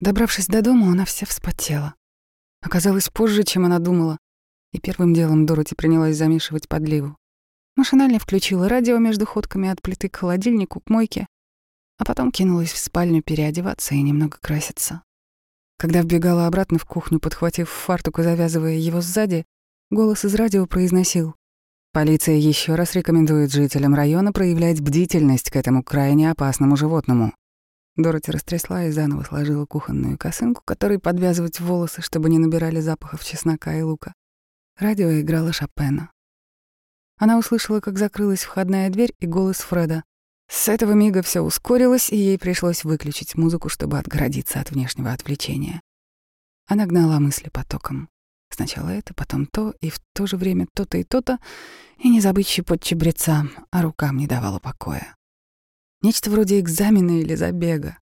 Добравшись до дома, она вся вспотела. Оказалось позже, чем она думала, и первым делом Дороти принялась замешивать подливу. Машинально включила радио между ходками от плиты к холодильнику, к мойке, а потом кинулась в спальню переодеваться и немного краситься. Когда вбегала обратно в кухню, подхватив фартук и завязывая его сзади, голос из радио произносил «Полиция еще раз рекомендует жителям района проявлять бдительность к этому крайне опасному животному». Дороти растрясла и заново сложила кухонную косынку, которой подвязывать волосы, чтобы не набирали запахов чеснока и лука. Радио играло Шопена. Она услышала, как закрылась входная дверь и голос Фреда. С этого мига все ускорилось, и ей пришлось выключить музыку, чтобы отгородиться от внешнего отвлечения. Она гнала мысли потоком. Сначала это, потом то, и в то же время то-то и то-то, и не забыть щепоть чебреца, а рукам не давала покоя. Нечто вроде экзамена или забега.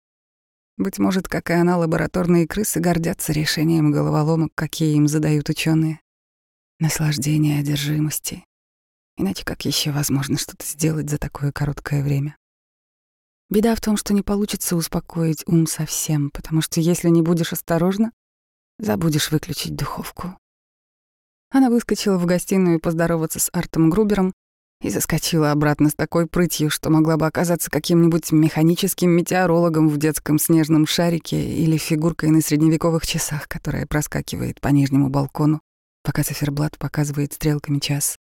Быть может, как и она, лабораторные крысы гордятся решением головоломок, какие им задают ученые. Наслаждение одержимости, Иначе как еще возможно что-то сделать за такое короткое время? Беда в том, что не получится успокоить ум совсем, потому что если не будешь осторожна, забудешь выключить духовку. Она выскочила в гостиную поздороваться с Артом Грубером и заскочила обратно с такой прытью, что могла бы оказаться каким-нибудь механическим метеорологом в детском снежном шарике или фигуркой на средневековых часах, которая проскакивает по нижнему балкону, пока циферблат показывает стрелками час.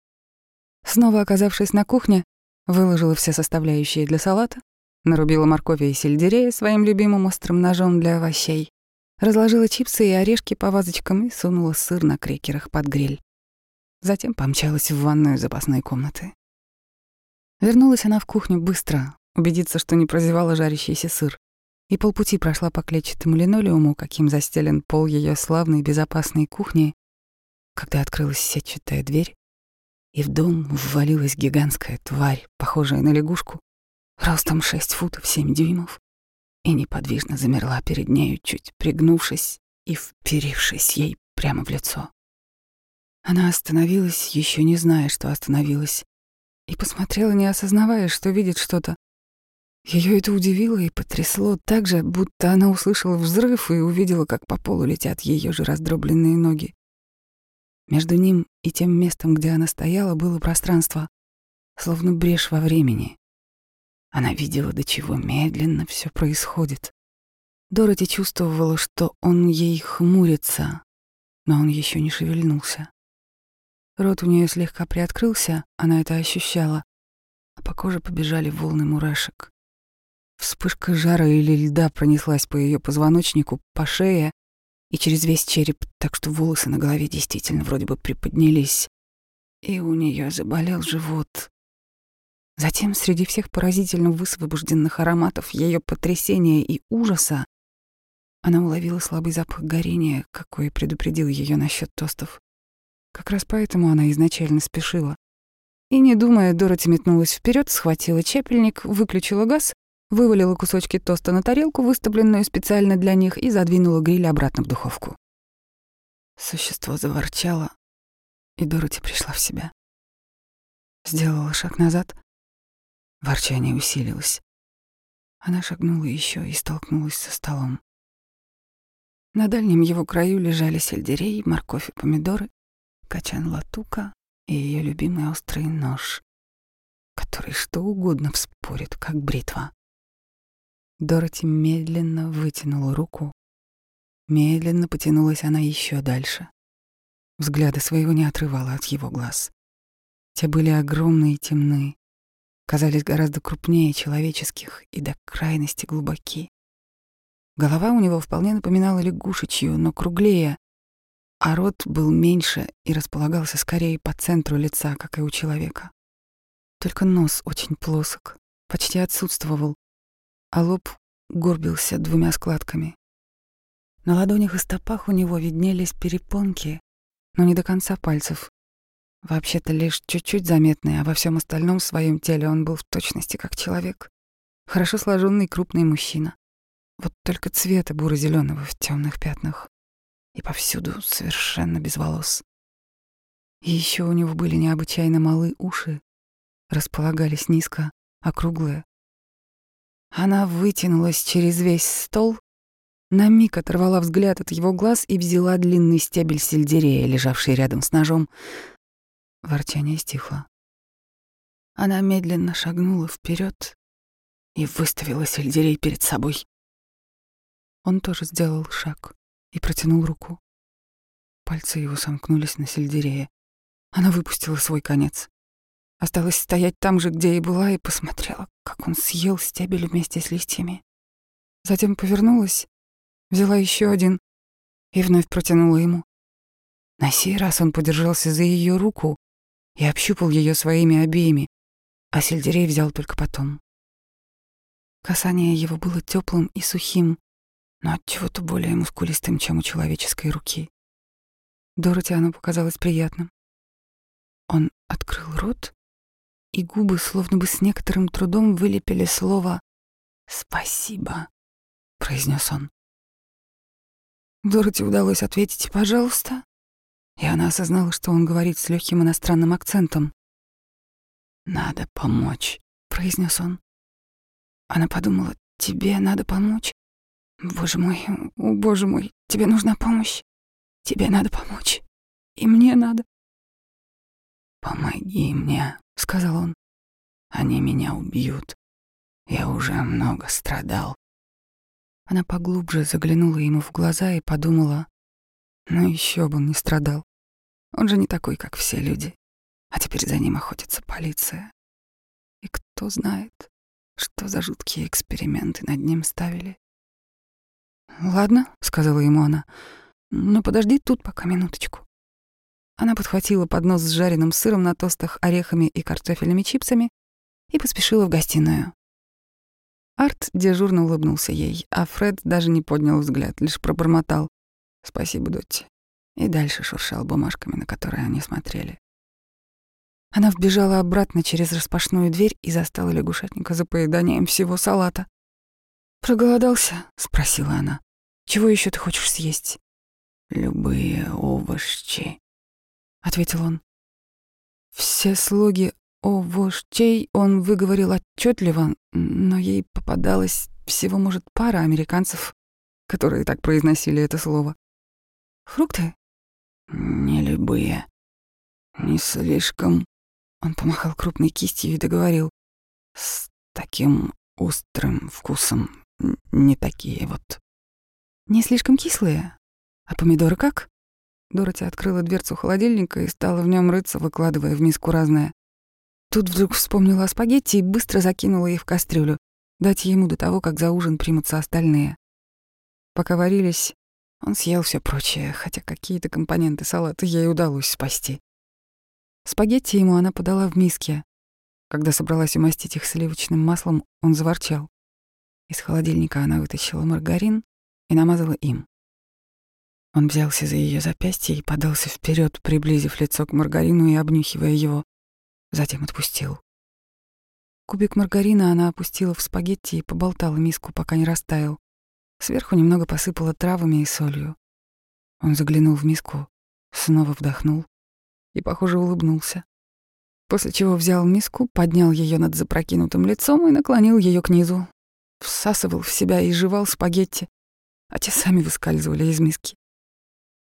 Снова оказавшись на кухне, выложила все составляющие для салата, нарубила моркови и сельдерея своим любимым острым ножом для овощей, разложила чипсы и орешки по вазочкам и сунула сыр на крекерах под гриль. Затем помчалась в ванную запасной комнаты. Вернулась она в кухню быстро, убедиться, что не прозевала жарящийся сыр, и полпути прошла по клетчатому линолеуму, каким застелен пол ее славной безопасной кухни, когда открылась сетчатая дверь, и в дом ввалилась гигантская тварь, похожая на лягушку, ростом шесть футов семь дюймов, и неподвижно замерла перед нею, чуть пригнувшись и вперившись ей прямо в лицо. Она остановилась, еще не зная, что остановилась, и посмотрела, не осознавая, что видит что-то. Ее это удивило и потрясло так же, будто она услышала взрыв и увидела, как по полу летят ее же раздробленные ноги. Между ним и тем местом, где она стояла, было пространство, словно брешь во времени. Она видела, до чего медленно все происходит. Дороти чувствовала, что он ей хмурится, но он еще не шевельнулся. Рот у нее слегка приоткрылся, она это ощущала, а по коже побежали волны мурашек. Вспышка жара или льда пронеслась по ее позвоночнику, по шее, и через весь череп, так что волосы на голове действительно вроде бы приподнялись, и у нее заболел живот. Затем среди всех поразительно высвобожденных ароматов ее потрясения и ужаса она уловила слабый запах горения, какой предупредил ее насчет тостов. Как раз поэтому она изначально спешила. И, не думая, Дороти метнулась вперед, схватила чепельник, выключила газ вывалила кусочки тоста на тарелку, выставленную специально для них, и задвинула гриль обратно в духовку. Существо заворчало, и Дороти пришла в себя. Сделала шаг назад. Ворчание усилилось. Она шагнула еще и столкнулась со столом. На дальнем его краю лежали сельдерей, морковь и помидоры, качан латука и ее любимый острый нож, который что угодно вспорит, как бритва. Дороти медленно вытянула руку. Медленно потянулась она еще дальше. Взгляда своего не отрывала от его глаз. Те были огромные и темны, казались гораздо крупнее человеческих и до крайности глубоки. Голова у него вполне напоминала лягушечью, но круглее, а рот был меньше и располагался скорее по центру лица, как и у человека. Только нос очень плосок, почти отсутствовал, а лоб горбился двумя складками. На ладонях и стопах у него виднелись перепонки, но не до конца пальцев. Вообще-то лишь чуть-чуть заметные, а во всем остальном своем теле он был в точности как человек. Хорошо сложенный крупный мужчина. Вот только цвета буро-зеленого в темных пятнах. И повсюду совершенно без волос. И еще у него были необычайно малые уши, располагались низко, округлые, она вытянулась через весь стол на миг оторвала взгляд от его глаз и взяла длинный стебель сельдерея, лежавший рядом с ножом. Ворчание стихло. Она медленно шагнула вперед и выставила сельдерей перед собой. Он тоже сделал шаг и протянул руку. Пальцы его сомкнулись на сельдерее. Она выпустила свой конец. Осталась стоять там же, где и была, и посмотрела, как он съел стебель вместе с листьями. Затем повернулась, взяла еще один и вновь протянула ему. На сей раз он подержался за ее руку и общупал ее своими обеими, а сельдерей взял только потом. Касание его было теплым и сухим, но от чего-то более мускулистым, чем у человеческой руки. Дороти оно показалось приятным. Он открыл рот, и губы словно бы с некоторым трудом вылепили слово «Спасибо», — произнес он. Дороти удалось ответить «пожалуйста», и она осознала, что он говорит с легким иностранным акцентом. «Надо помочь», — произнес он. Она подумала, «Тебе надо помочь? Боже мой, о боже мой, тебе нужна помощь. Тебе надо помочь. И мне надо. «Помоги мне», — сказал он. «Они меня убьют. Я уже много страдал». Она поглубже заглянула ему в глаза и подумала, ну еще бы он не страдал. Он же не такой, как все люди. А теперь за ним охотится полиция. И кто знает, что за жуткие эксперименты над ним ставили. «Ладно», — сказала ему она, — «но подожди тут пока минуточку». Она подхватила поднос с жареным сыром на тостах, орехами и картофельными чипсами и поспешила в гостиную. Арт дежурно улыбнулся ей, а Фред даже не поднял взгляд, лишь пробормотал «Спасибо, Дотти». И дальше шуршал бумажками, на которые они смотрели. Она вбежала обратно через распашную дверь и застала лягушатника за поеданием всего салата. «Проголодался?» — спросила она. «Чего еще ты хочешь съесть?» «Любые овощи», — ответил он. Все слоги овощей он выговорил отчетливо, но ей попадалось всего, может, пара американцев, которые так произносили это слово. «Фрукты?» «Не любые. Не слишком...» Он помахал крупной кистью и договорил. «С таким острым вкусом. Не такие вот». «Не слишком кислые? А помидоры как?» Дороти открыла дверцу холодильника и стала в нем рыться, выкладывая в миску разное. Тут вдруг вспомнила о спагетти и быстро закинула их в кастрюлю, дать ему до того, как за ужин примутся остальные. Пока варились, он съел все прочее, хотя какие-то компоненты салата ей удалось спасти. Спагетти ему она подала в миске. Когда собралась умастить их сливочным маслом, он заворчал. Из холодильника она вытащила маргарин и намазала им. Он взялся за ее запястье и подался вперед, приблизив лицо к маргарину и обнюхивая его. Затем отпустил. Кубик маргарина она опустила в спагетти и поболтала миску, пока не растаял. Сверху немного посыпала травами и солью. Он заглянул в миску, снова вдохнул и, похоже, улыбнулся. После чего взял миску, поднял ее над запрокинутым лицом и наклонил ее к низу. Всасывал в себя и жевал спагетти, а те сами выскальзывали из миски.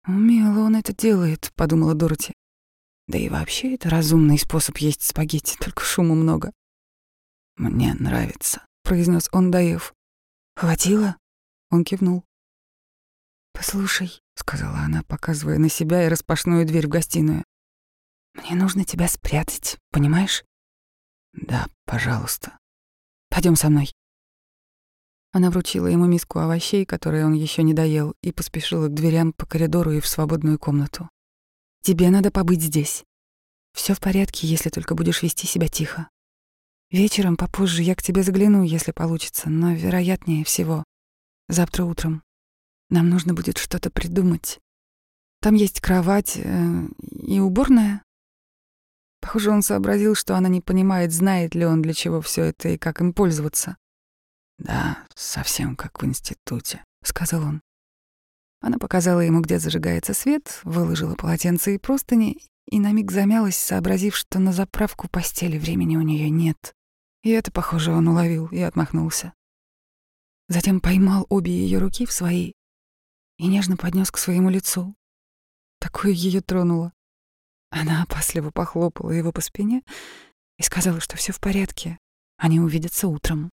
«Умело он это делает», — подумала Дороти. «Да и вообще это разумный способ есть спагетти, только шума много». «Мне нравится», — произнес он, доев. «Хватило?» — он кивнул. «Послушай», — сказала она, показывая на себя и распашную дверь в гостиную. «Мне нужно тебя спрятать, понимаешь?» «Да, пожалуйста». Пойдем со мной». Она вручила ему миску овощей, которые он еще не доел, и поспешила к дверям по коридору и в свободную комнату. «Тебе надо побыть здесь. Все в порядке, если только будешь вести себя тихо. Вечером попозже я к тебе загляну, если получится, но вероятнее всего завтра утром. Нам нужно будет что-то придумать. Там есть кровать э, и уборная». Похоже, он сообразил, что она не понимает, знает ли он, для чего все это и как им пользоваться. «Да, совсем как в институте», — сказал он. Она показала ему, где зажигается свет, выложила полотенце и простыни, и на миг замялась, сообразив, что на заправку постели времени у нее нет. И это, похоже, он уловил и отмахнулся. затем поймал обе ее руки в свои и нежно поднес к своему лицу. Такое ее тронуло. Она опасливо похлопала его по спине и сказала, что все в порядке, они увидятся утром.